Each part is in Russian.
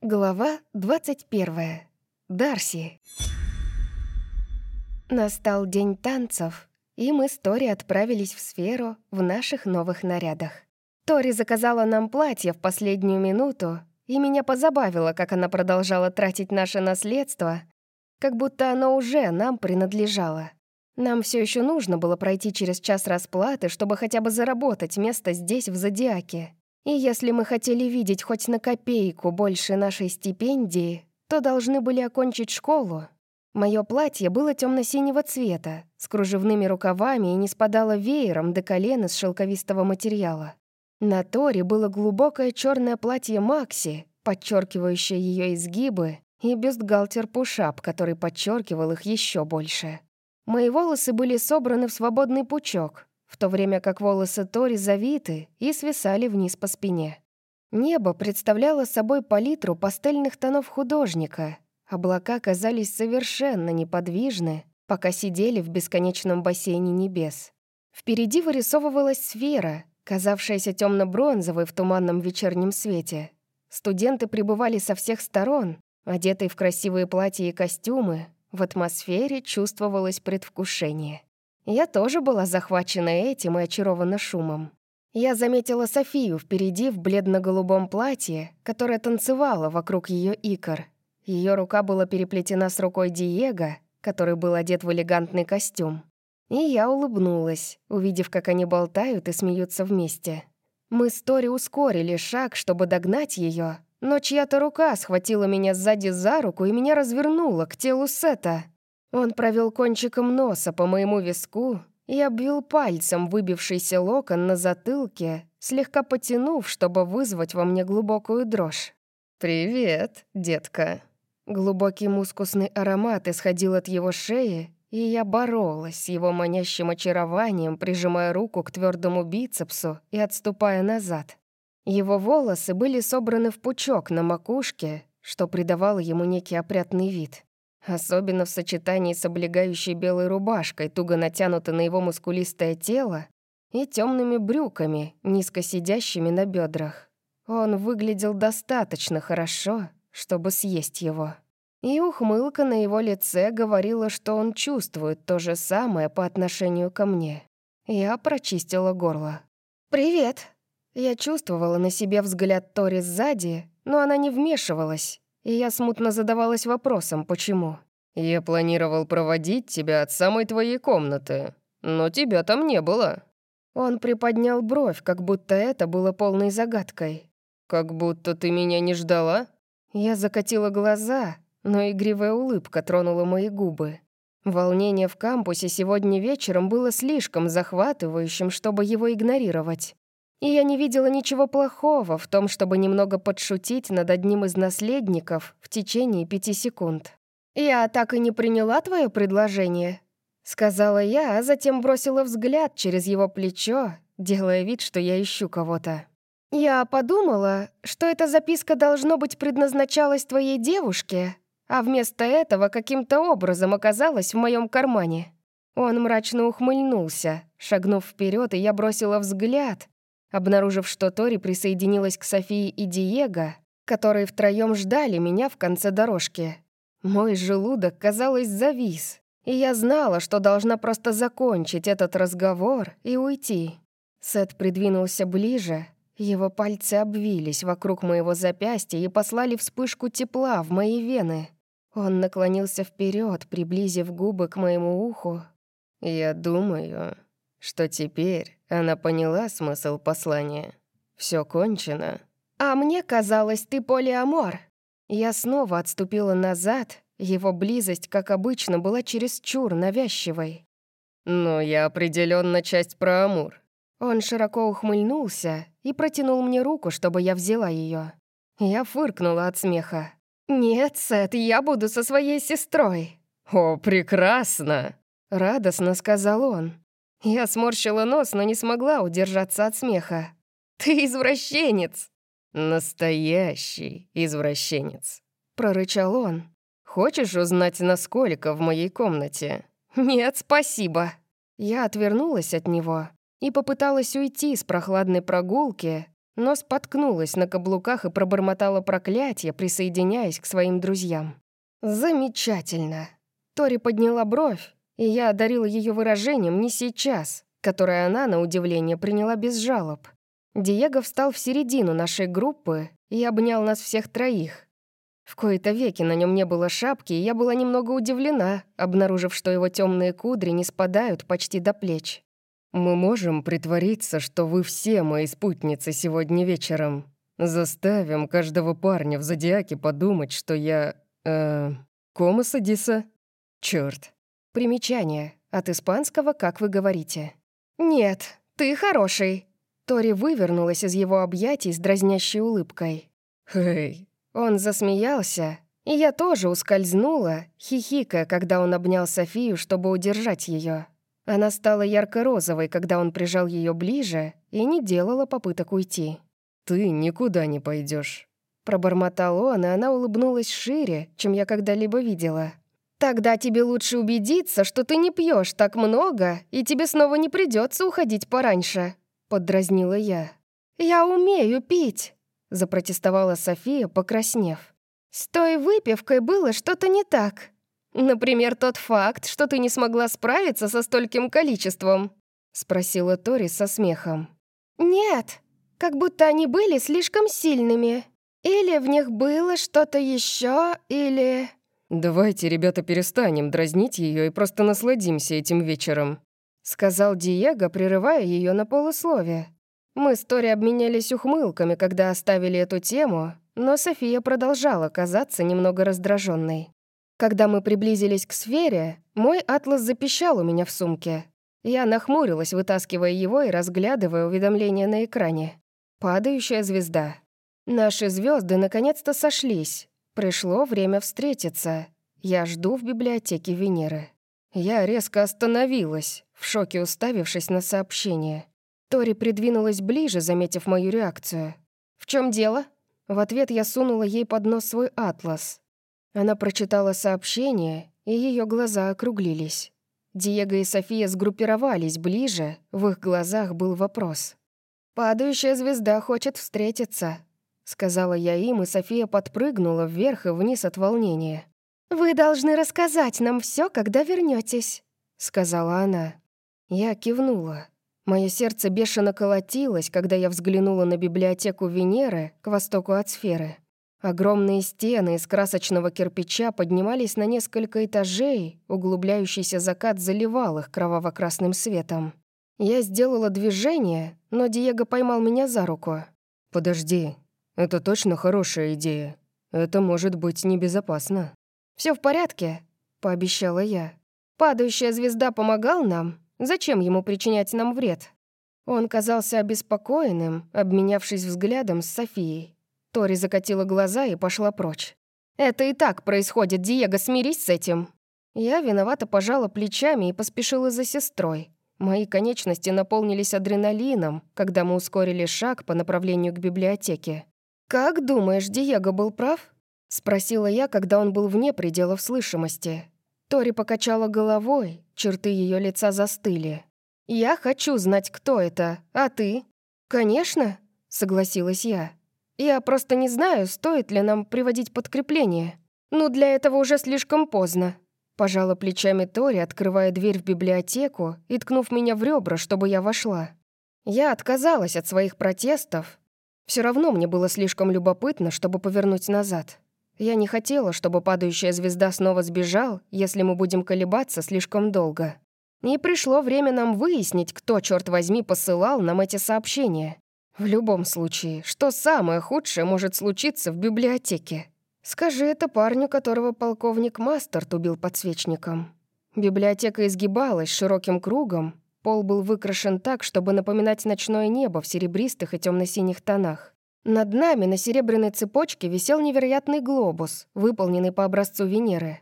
Глава 21. Дарси. Настал день танцев, и мы с Тори отправились в сферу в наших новых нарядах. Тори заказала нам платье в последнюю минуту, и меня позабавило, как она продолжала тратить наше наследство, как будто оно уже нам принадлежало. Нам все еще нужно было пройти через час расплаты, чтобы хотя бы заработать место здесь, в Зодиаке. И если мы хотели видеть хоть на копейку больше нашей стипендии, то должны были окончить школу. Мое платье было темно-синего цвета, с кружевными рукавами и не спадало веером до колен из шелковистого материала. На Торе было глубокое черное платье Макси, подчеркивающее ее изгибы, и бюстгальтер-пушап, который подчеркивал их еще больше. Мои волосы были собраны в свободный пучок, в то время как волосы Тори завиты и свисали вниз по спине. Небо представляло собой палитру пастельных тонов художника. Облака казались совершенно неподвижны, пока сидели в бесконечном бассейне небес. Впереди вырисовывалась сфера, казавшаяся темно-бронзовой в туманном вечернем свете. Студенты пребывали со всех сторон, одетые в красивые платья и костюмы, в атмосфере чувствовалось предвкушение. Я тоже была захвачена этим и очарована шумом. Я заметила Софию впереди в бледно-голубом платье, которое танцевало вокруг ее икр. Ее рука была переплетена с рукой Диего, который был одет в элегантный костюм. И я улыбнулась, увидев, как они болтают и смеются вместе. Мы с Тори ускорили шаг, чтобы догнать ее, но чья-то рука схватила меня сзади за руку и меня развернула к телу Сета. Он провел кончиком носа по моему виску и обвил пальцем выбившийся локон на затылке, слегка потянув, чтобы вызвать во мне глубокую дрожь. «Привет, детка». Глубокий мускусный аромат исходил от его шеи, и я боролась с его манящим очарованием, прижимая руку к твердому бицепсу и отступая назад. Его волосы были собраны в пучок на макушке, что придавало ему некий опрятный вид. Особенно в сочетании с облегающей белой рубашкой, туго натянутой на его мускулистое тело, и темными брюками, низко сидящими на бедрах. Он выглядел достаточно хорошо, чтобы съесть его. И ухмылка на его лице говорила, что он чувствует то же самое по отношению ко мне. Я прочистила горло. «Привет!» Я чувствовала на себе взгляд Тори сзади, но она не вмешивалась, и я смутно задавалась вопросом, почему. «Я планировал проводить тебя от самой твоей комнаты, но тебя там не было». Он приподнял бровь, как будто это было полной загадкой. «Как будто ты меня не ждала?» Я закатила глаза, но игривая улыбка тронула мои губы. Волнение в кампусе сегодня вечером было слишком захватывающим, чтобы его игнорировать. И я не видела ничего плохого в том, чтобы немного подшутить над одним из наследников в течение пяти секунд. «Я так и не приняла твое предложение», — сказала я, а затем бросила взгляд через его плечо, делая вид, что я ищу кого-то. «Я подумала, что эта записка, должно быть, предназначалась твоей девушке, а вместо этого каким-то образом оказалась в моем кармане». Он мрачно ухмыльнулся, шагнув вперед, и я бросила взгляд, обнаружив, что Тори присоединилась к Софии и Диего, которые втроем ждали меня в конце дорожки. Мой желудок, казалось, завис, и я знала, что должна просто закончить этот разговор и уйти. Сет придвинулся ближе, его пальцы обвились вокруг моего запястья и послали вспышку тепла в мои вены. Он наклонился вперед, приблизив губы к моему уху. «Я думаю, что теперь она поняла смысл послания. Все кончено. «А мне казалось, ты полиамор». Я снова отступила назад, его близость, как обычно, была чересчур навязчивой. «Но я определенно часть про Амур». Он широко ухмыльнулся и протянул мне руку, чтобы я взяла ее. Я фыркнула от смеха. «Нет, Сет, я буду со своей сестрой». «О, прекрасно!» — радостно сказал он. Я сморщила нос, но не смогла удержаться от смеха. «Ты извращенец!» «Настоящий извращенец», — прорычал он. «Хочешь узнать, насколько в моей комнате?» «Нет, спасибо». Я отвернулась от него и попыталась уйти с прохладной прогулки, но споткнулась на каблуках и пробормотала проклятие, присоединяясь к своим друзьям. «Замечательно!» Тори подняла бровь, и я одарила ее выражением «не сейчас», которое она, на удивление, приняла без жалоб. Диего встал в середину нашей группы и обнял нас всех троих. В кои-то веки на нем не было шапки, и я была немного удивлена, обнаружив, что его темные кудри не спадают почти до плеч. «Мы можем притвориться, что вы все мои спутницы сегодня вечером. Заставим каждого парня в Зодиаке подумать, что я... э... Кома Садиса? Чёрт». Примечание. От испанского «как вы говорите». «Нет, ты хороший». Тори вывернулась из его объятий с дразнящей улыбкой. «Эй, он засмеялся, и я тоже ускользнула, хихикая, когда он обнял Софию, чтобы удержать ее. Она стала ярко-розовой, когда он прижал ее ближе и не делала попыток уйти. «Ты никуда не пойдешь. Пробормотал он, и она улыбнулась шире, чем я когда-либо видела. «Тогда тебе лучше убедиться, что ты не пьешь так много, и тебе снова не придется уходить пораньше», — поддразнила я. «Я умею пить», — запротестовала София, покраснев. «С той выпивкой было что-то не так. Например, тот факт, что ты не смогла справиться со стольким количеством», — спросила Тори со смехом. «Нет, как будто они были слишком сильными. Или в них было что-то еще, или...» «Давайте, ребята, перестанем дразнить ее и просто насладимся этим вечером», — сказал Диего, прерывая ее на полусловие. Мы с Тори обменялись ухмылками, когда оставили эту тему, но София продолжала казаться немного раздраженной. Когда мы приблизились к сфере, мой атлас запищал у меня в сумке. Я нахмурилась, вытаскивая его и разглядывая уведомление на экране. Падающая звезда. Наши звезды наконец-то сошлись. Пришло время встретиться. Я жду в библиотеке Венеры. Я резко остановилась, в шоке уставившись на сообщение. Тори придвинулась ближе, заметив мою реакцию. «В чем дело?» В ответ я сунула ей под нос свой атлас. Она прочитала сообщение, и ее глаза округлились. Диего и София сгруппировались ближе, в их глазах был вопрос. «Падающая звезда хочет встретиться», — сказала я им, и София подпрыгнула вверх и вниз от волнения. «Вы должны рассказать нам все, когда вернетесь, сказала она. Я кивнула. Мое сердце бешено колотилось, когда я взглянула на библиотеку Венеры к востоку от сферы. Огромные стены из красочного кирпича поднимались на несколько этажей, углубляющийся закат заливал их кроваво-красным светом. Я сделала движение, но Диего поймал меня за руку. «Подожди, это точно хорошая идея. Это может быть небезопасно». Все в порядке», — пообещала я. «Падающая звезда помогал нам, Зачем ему причинять нам вред? Он казался обеспокоенным, обменявшись взглядом с Софией. Тори закатила глаза и пошла прочь. «Это и так происходит, Диего, смирись с этим!» Я виновато пожала плечами и поспешила за сестрой. Мои конечности наполнились адреналином, когда мы ускорили шаг по направлению к библиотеке. «Как думаешь, Диего был прав?» — спросила я, когда он был вне пределов слышимости. Тори покачала головой, черты ее лица застыли. «Я хочу знать, кто это, а ты?» «Конечно», — согласилась я. «Я просто не знаю, стоит ли нам приводить подкрепление. Ну, для этого уже слишком поздно». Пожала плечами Тори, открывая дверь в библиотеку и ткнув меня в ребра, чтобы я вошла. Я отказалась от своих протестов. Все равно мне было слишком любопытно, чтобы повернуть назад. Я не хотела, чтобы падающая звезда снова сбежал, если мы будем колебаться слишком долго. И пришло время нам выяснить, кто, черт возьми, посылал нам эти сообщения. В любом случае, что самое худшее может случиться в библиотеке? Скажи это парню, которого полковник Мастерт убил подсвечником. Библиотека изгибалась широким кругом, пол был выкрашен так, чтобы напоминать ночное небо в серебристых и темно-синих тонах. Над нами на серебряной цепочке висел невероятный глобус, выполненный по образцу Венеры.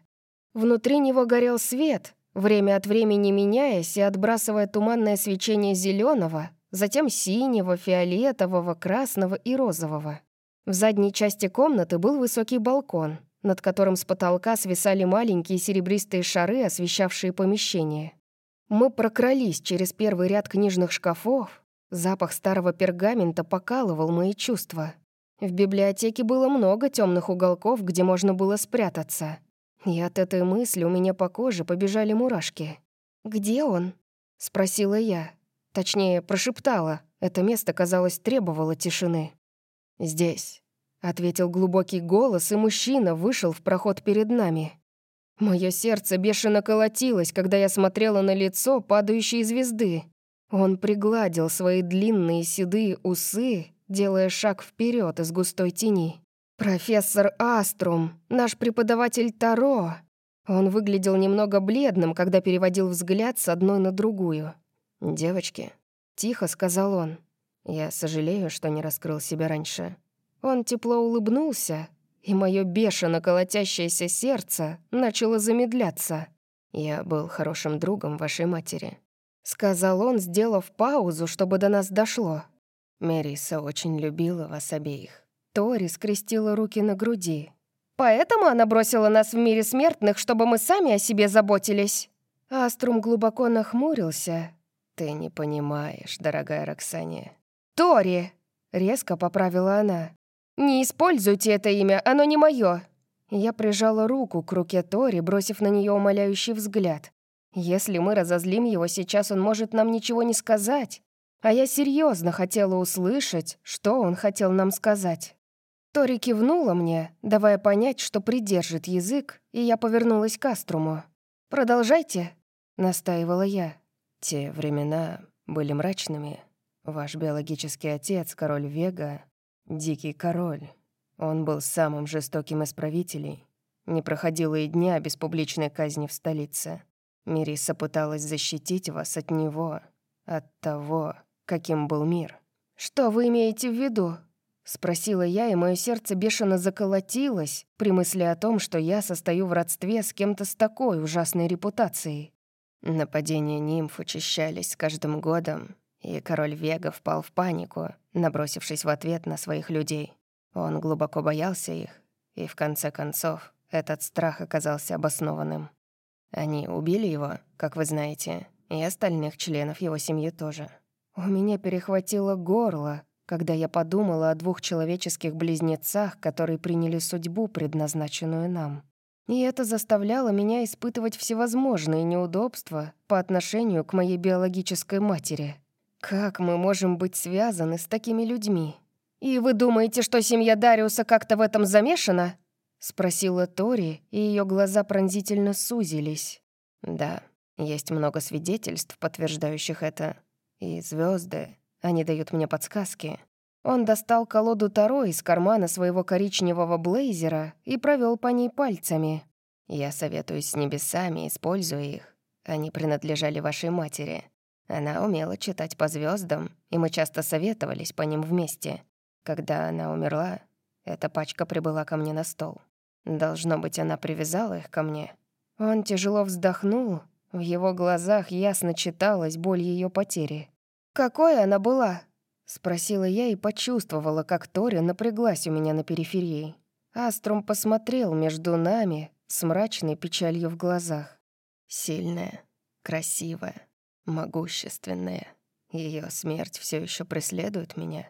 Внутри него горел свет, время от времени меняясь и отбрасывая туманное свечение зеленого, затем синего, фиолетового, красного и розового. В задней части комнаты был высокий балкон, над которым с потолка свисали маленькие серебристые шары, освещавшие помещение. Мы прокрались через первый ряд книжных шкафов, Запах старого пергамента покалывал мои чувства. В библиотеке было много темных уголков, где можно было спрятаться. И от этой мысли у меня по коже побежали мурашки. «Где он?» — спросила я. Точнее, прошептала. Это место, казалось, требовало тишины. «Здесь», — ответил глубокий голос, и мужчина вышел в проход перед нами. Мое сердце бешено колотилось, когда я смотрела на лицо падающей звезды. Он пригладил свои длинные седые усы, делая шаг вперед из густой тени. «Профессор Аструм, наш преподаватель Таро». Он выглядел немного бледным, когда переводил взгляд с одной на другую. «Девочки», — тихо сказал он, — «я сожалею, что не раскрыл себя раньше». Он тепло улыбнулся, и мое бешено колотящееся сердце начало замедляться. «Я был хорошим другом вашей матери», — сказал он, сделав паузу, чтобы до нас дошло. Мериса очень любила вас обеих. Тори скрестила руки на груди. «Поэтому она бросила нас в мире смертных, чтобы мы сами о себе заботились?» Аструм глубоко нахмурился. «Ты не понимаешь, дорогая Роксания». «Тори!» — резко поправила она. «Не используйте это имя, оно не мое!» Я прижала руку к руке Тори, бросив на нее умоляющий взгляд. «Если мы разозлим его сейчас, он может нам ничего не сказать. А я серьезно хотела услышать, что он хотел нам сказать. Тори кивнула мне, давая понять, что придержит язык, и я повернулась к Аструму. «Продолжайте», — настаивала я. «Те времена были мрачными. Ваш биологический отец, король Вега, дикий король. Он был самым жестоким из правителей. Не проходило и дня без публичной казни в столице. Мириса пыталась защитить вас от него, от того, каким был мир. «Что вы имеете в виду?» — спросила я, и мое сердце бешено заколотилось при мысли о том, что я состою в родстве с кем-то с такой ужасной репутацией. Нападения нимф учащались с каждым годом, и король Вега впал в панику, набросившись в ответ на своих людей. Он глубоко боялся их, и в конце концов этот страх оказался обоснованным. Они убили его, как вы знаете, и остальных членов его семьи тоже. У меня перехватило горло, когда я подумала о двух человеческих близнецах, которые приняли судьбу, предназначенную нам. И это заставляло меня испытывать всевозможные неудобства по отношению к моей биологической матери. Как мы можем быть связаны с такими людьми? «И вы думаете, что семья Дариуса как-то в этом замешана?» — спросила Тори, и ее глаза пронзительно сузились. «Да, есть много свидетельств, подтверждающих это», и звезды, они дают мне подсказки. Он достал колоду Таро из кармана своего коричневого блейзера и провел по ней пальцами. Я советуюсь с небесами, используя их. Они принадлежали вашей матери. Она умела читать по звездам, и мы часто советовались по ним вместе. Когда она умерла, эта пачка прибыла ко мне на стол. Должно быть, она привязала их ко мне. Он тяжело вздохнул в его глазах ясно читалась боль ее потери. «Какой она была?» — спросила я и почувствовала, как Тори напряглась у меня на периферии. Аструм посмотрел между нами с мрачной печалью в глазах. «Сильная, красивая, могущественная. Ее смерть все еще преследует меня.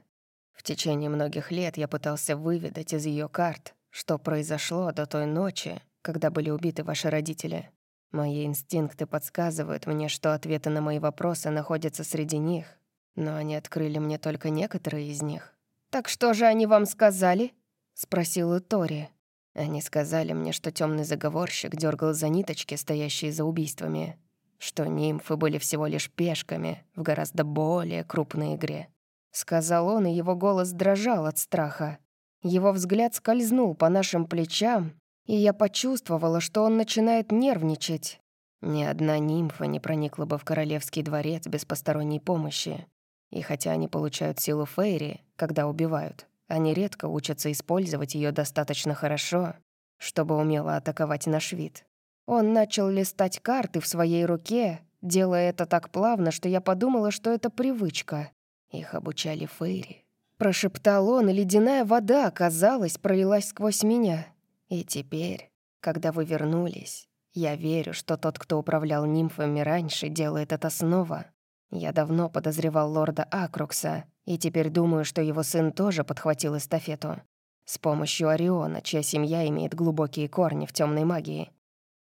В течение многих лет я пытался выведать из ее карт, что произошло до той ночи, когда были убиты ваши родители. Мои инстинкты подсказывают мне, что ответы на мои вопросы находятся среди них, но они открыли мне только некоторые из них. «Так что же они вам сказали?» — спросила Тори. Они сказали мне, что темный заговорщик дергал за ниточки, стоящие за убийствами, что нимфы были всего лишь пешками в гораздо более крупной игре. Сказал он, и его голос дрожал от страха. Его взгляд скользнул по нашим плечам, и я почувствовала, что он начинает нервничать. Ни одна нимфа не проникла бы в королевский дворец без посторонней помощи. И хотя они получают силу Фейри, когда убивают, они редко учатся использовать ее достаточно хорошо, чтобы умело атаковать наш вид. Он начал листать карты в своей руке, делая это так плавно, что я подумала, что это привычка. Их обучали Фейри. Прошептал он, и ледяная вода, казалось, пролилась сквозь меня. И теперь, когда вы вернулись, я верю, что тот, кто управлял нимфами раньше, делает это снова. Я давно подозревал лорда Акрукса, и теперь думаю, что его сын тоже подхватил эстафету. С помощью Ориона, чья семья имеет глубокие корни в темной магии.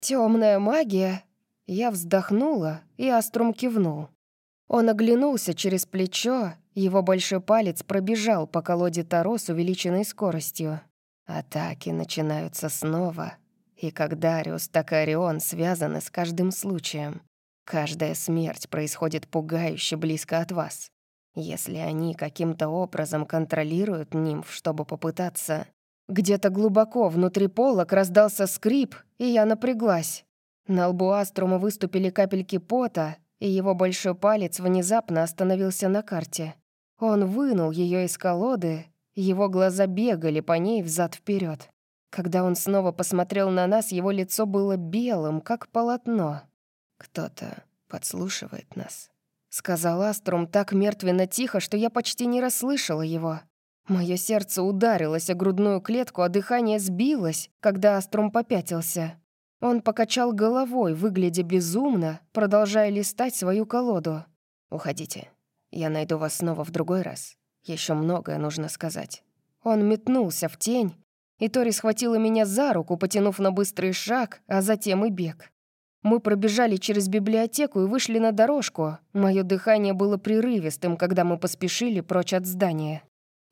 Темная магия? Я вздохнула, и Аструм кивнул. Он оглянулся через плечо, его большой палец пробежал по колоде Таро с увеличенной скоростью. Атаки начинаются снова, и как Дариус, так и Орион связаны с каждым случаем. Каждая смерть происходит пугающе близко от вас. Если они каким-то образом контролируют нимф, чтобы попытаться... Где-то глубоко внутри полок раздался скрип, и я напряглась. На лбу Аструма выступили капельки пота, и его большой палец внезапно остановился на карте. Он вынул ее из колоды, его глаза бегали по ней взад вперед. Когда он снова посмотрел на нас, его лицо было белым, как полотно. «Кто-то подслушивает нас», — сказал Аструм так мертвенно тихо, что я почти не расслышала его. Мое сердце ударилось о грудную клетку, а дыхание сбилось, когда Аструм попятился. Он покачал головой, выглядя безумно, продолжая листать свою колоду. «Уходите. Я найду вас снова в другой раз. Еще многое нужно сказать». Он метнулся в тень, и Тори схватила меня за руку, потянув на быстрый шаг, а затем и бег. Мы пробежали через библиотеку и вышли на дорожку. Мое дыхание было прерывистым, когда мы поспешили прочь от здания.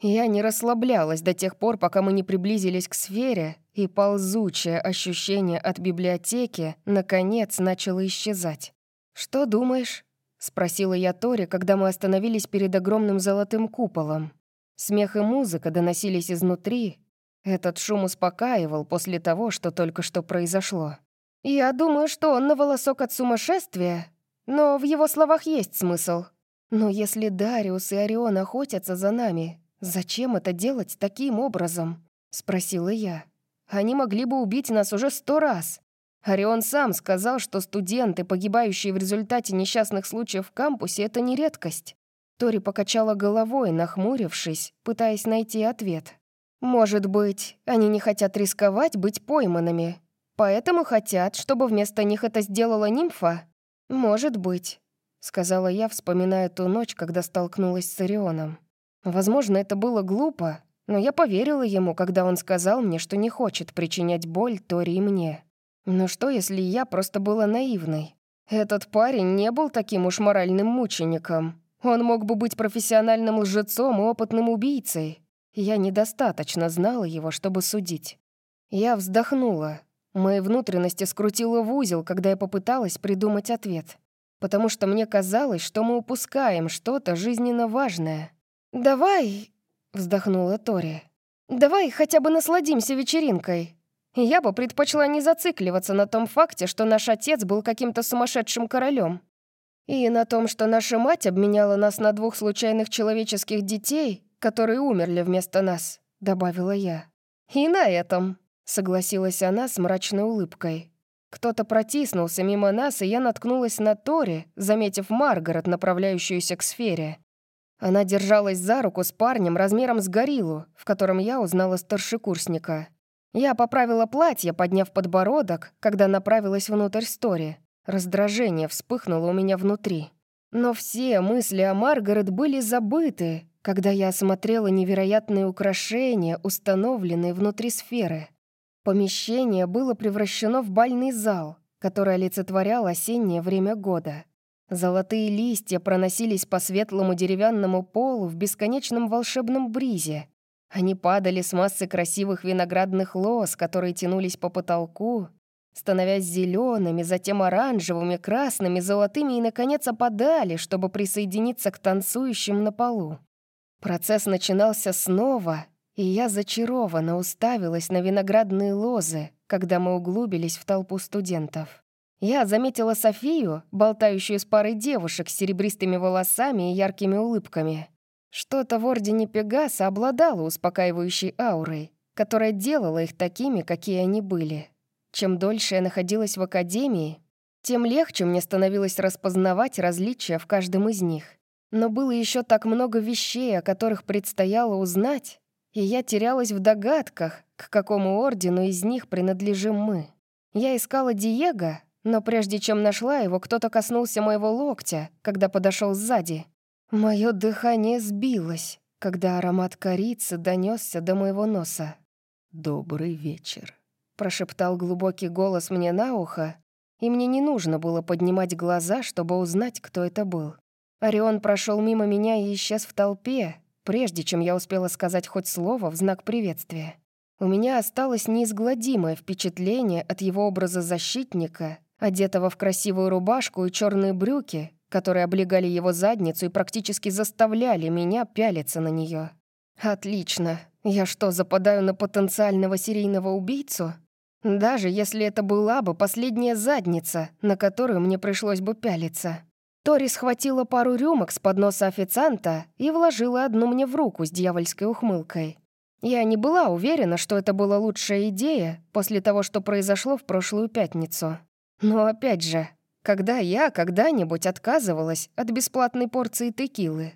Я не расслаблялась до тех пор, пока мы не приблизились к сфере, и ползучее ощущение от библиотеки, наконец, начало исчезать. «Что думаешь?» — спросила я Тори, когда мы остановились перед огромным золотым куполом. Смех и музыка доносились изнутри. Этот шум успокаивал после того, что только что произошло. «Я думаю, что он на волосок от сумасшествия, но в его словах есть смысл. Но если Дариус и Орион охотятся за нами, зачем это делать таким образом?» — спросила я. «Они могли бы убить нас уже сто раз. Орион сам сказал, что студенты, погибающие в результате несчастных случаев в кампусе, это не редкость». Тори покачала головой, нахмурившись, пытаясь найти ответ. «Может быть, они не хотят рисковать быть пойманными, Поэтому хотят, чтобы вместо них это сделала нимфа? Может быть, сказала я, вспоминая ту ночь, когда столкнулась с Орионом. Возможно, это было глупо, но я поверила ему, когда он сказал мне, что не хочет причинять боль Тори и мне. Но что, если я просто была наивной? Этот парень не был таким уж моральным мучеником. Он мог бы быть профессиональным лжецом и опытным убийцей. Я недостаточно знала его, чтобы судить. Я вздохнула. Мои внутренности скрутило в узел, когда я попыталась придумать ответ. Потому что мне казалось, что мы упускаем что-то жизненно важное. «Давай», — вздохнула Тори, «давай хотя бы насладимся вечеринкой. Я бы предпочла не зацикливаться на том факте, что наш отец был каким-то сумасшедшим королем. И на том, что наша мать обменяла нас на двух случайных человеческих детей, которые умерли вместо нас», — добавила я. «И на этом». Согласилась она с мрачной улыбкой. Кто-то протиснулся мимо нас, и я наткнулась на Тори, заметив Маргарет, направляющуюся к сфере. Она держалась за руку с парнем размером с гориллу, в котором я узнала старшекурсника. Я поправила платье, подняв подбородок, когда направилась внутрь стори. Раздражение вспыхнуло у меня внутри. Но все мысли о Маргарет были забыты, когда я осмотрела невероятные украшения, установленные внутри сферы. Помещение было превращено в бальный зал, который олицетворял осеннее время года. Золотые листья проносились по светлому деревянному полу в бесконечном волшебном бризе. Они падали с массы красивых виноградных лоз, которые тянулись по потолку, становясь зелеными, затем оранжевыми, красными, золотыми и, наконец, опадали, чтобы присоединиться к танцующим на полу. Процесс начинался снова, и я зачарованно уставилась на виноградные лозы, когда мы углубились в толпу студентов. Я заметила Софию, болтающую с парой девушек с серебристыми волосами и яркими улыбками. Что-то в Ордене Пегаса обладало успокаивающей аурой, которая делала их такими, какие они были. Чем дольше я находилась в Академии, тем легче мне становилось распознавать различия в каждом из них. Но было еще так много вещей, о которых предстояло узнать, и я терялась в догадках, к какому ордену из них принадлежим мы. Я искала Диего, но прежде чем нашла его, кто-то коснулся моего локтя, когда подошел сзади. Мое дыхание сбилось, когда аромат корицы донесся до моего носа. «Добрый вечер», — прошептал глубокий голос мне на ухо, и мне не нужно было поднимать глаза, чтобы узнать, кто это был. Орион прошел мимо меня и исчез в толпе, прежде чем я успела сказать хоть слово в знак приветствия. У меня осталось неизгладимое впечатление от его образа защитника, одетого в красивую рубашку и черные брюки, которые облегали его задницу и практически заставляли меня пялиться на нее. Отлично. Я что, западаю на потенциального серийного убийцу? Даже если это была бы последняя задница, на которую мне пришлось бы пялиться. Тори схватила пару рюмок с подноса официанта и вложила одну мне в руку с дьявольской ухмылкой. Я не была уверена, что это была лучшая идея после того, что произошло в прошлую пятницу. Но опять же, когда я когда-нибудь отказывалась от бесплатной порции текилы?